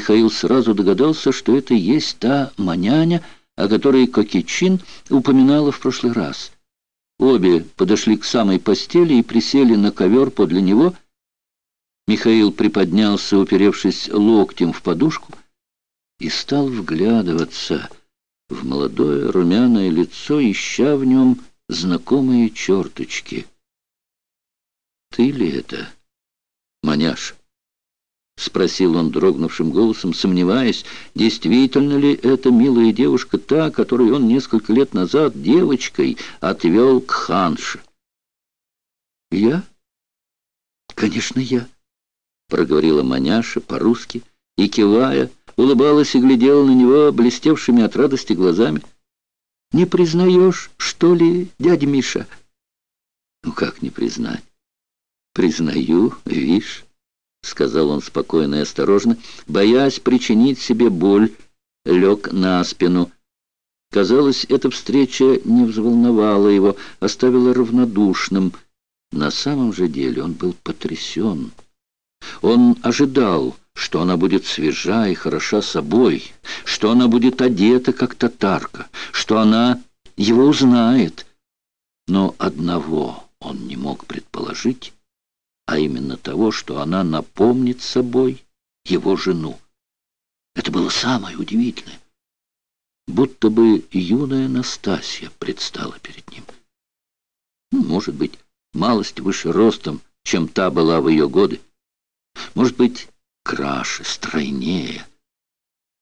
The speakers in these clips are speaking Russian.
Михаил сразу догадался, что это есть та маняня, о которой Кокичин упоминала в прошлый раз. Обе подошли к самой постели и присели на ковер подле него. Михаил приподнялся, уперевшись локтем в подушку, и стал вглядываться в молодое румяное лицо, ища в нем знакомые черточки. «Ты ли это, маняш?» — спросил он дрогнувшим голосом, сомневаясь, действительно ли эта милая девушка та, которую он несколько лет назад девочкой отвел к ханше. «Я? Конечно, я», — проговорила маняша по-русски и, кивая, улыбалась и глядела на него блестевшими от радости глазами. «Не признаешь, что ли, дядя Миша?» «Ну как не признать?» «Признаю, вишь». — сказал он спокойно и осторожно, боясь причинить себе боль, лег на спину. Казалось, эта встреча не взволновала его, оставила равнодушным. На самом же деле он был потрясен. Он ожидал, что она будет свежа и хороша собой, что она будет одета, как татарка, что она его узнает. Но одного он не мог предположить, а именно того, что она напомнит собой его жену. Это было самое удивительное. Будто бы юная Настасья предстала перед ним. Ну, может быть, малость выше ростом, чем та была в ее годы. Может быть, краше, стройнее.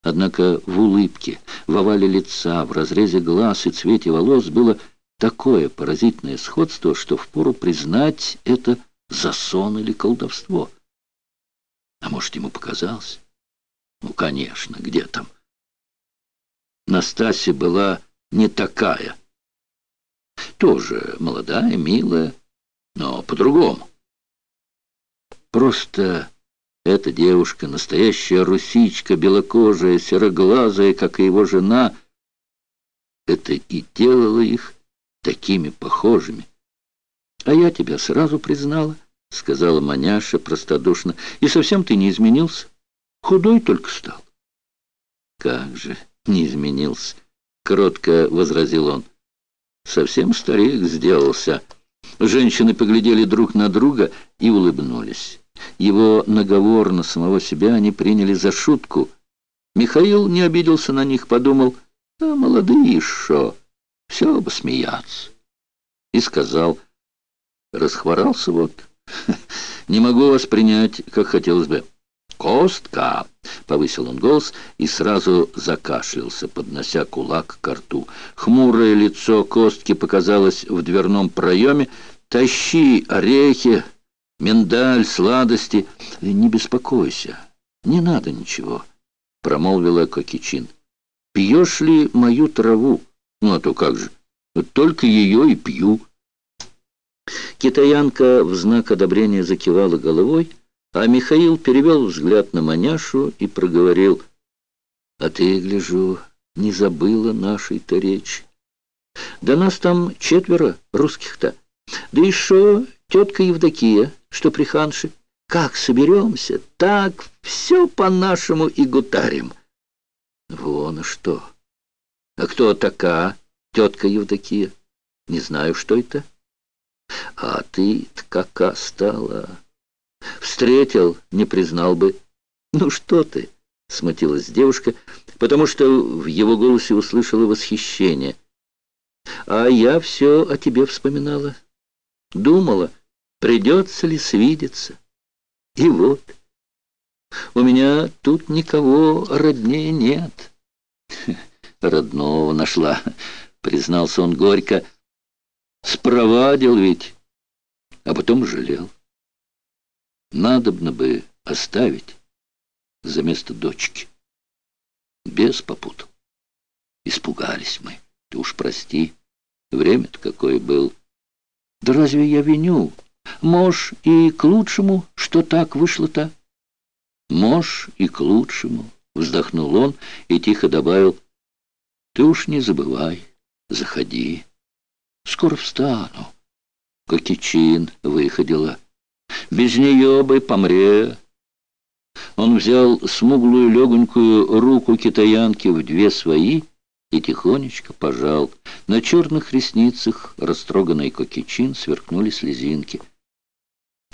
Однако в улыбке, в овале лица, в разрезе глаз и цвете волос было такое поразительное сходство, что впору признать это засон или колдовство. А может, ему показалось? Ну, конечно, где там? Настасья была не такая. Тоже молодая, милая, но по-другому. Просто эта девушка, настоящая русичка, белокожая, сероглазая, как и его жена, это и делало их такими похожими. «А я тебя сразу признала», — сказала маняша простодушно. «И совсем ты не изменился. Худой только стал». «Как же не изменился?» — кротко возразил он. «Совсем старик сделался». Женщины поглядели друг на друга и улыбнулись. Его наговор на самого себя они приняли за шутку. Михаил не обиделся на них, подумал, а молодые еще, все бы смеяться. И сказал, Расхворался вот. Не могу вас принять, как хотелось бы. «Костка!» — повысил он голос и сразу закашлялся, поднося кулак к рту. Хмурое лицо Костки показалось в дверном проеме. «Тащи орехи, миндаль, сладости. Не беспокойся, не надо ничего», — промолвила Кокичин. «Пьешь ли мою траву? Ну, а то как же, только ее и пью». Китаянка в знак одобрения закивала головой, а Михаил перевел взгляд на маняшу и проговорил, «А ты, гляжу, не забыла нашей-то речи. Да нас там четверо русских-то, да еще тетка Евдокия, что при ханше. Как соберемся, так все по-нашему и гутарим». «Вон что! А кто такая тетка Евдокия? Не знаю, что это». А ты кака стала. Встретил, не признал бы. Ну что ты, смутилась девушка, потому что в его голосе услышала восхищение. А я все о тебе вспоминала. Думала, придется ли свидеться. И вот, у меня тут никого роднее нет. Родного нашла, признался он горько, — Спровадил ведь, а потом жалел. Надобно бы оставить за место дочки. Без попутал. Испугались мы. Ты уж прости. Время-то какое был. Да разве я виню? Мож и к лучшему, что так вышло-то. Мож и к лучшему, вздохнул он и тихо добавил. Ты уж не забывай, заходи. Скоро встану. Кокичин выходила. Без нее бы помре. Он взял смуглую легонькую руку китаянки в две свои и тихонечко пожал. На черных ресницах растроганной кокичин сверкнули слезинки.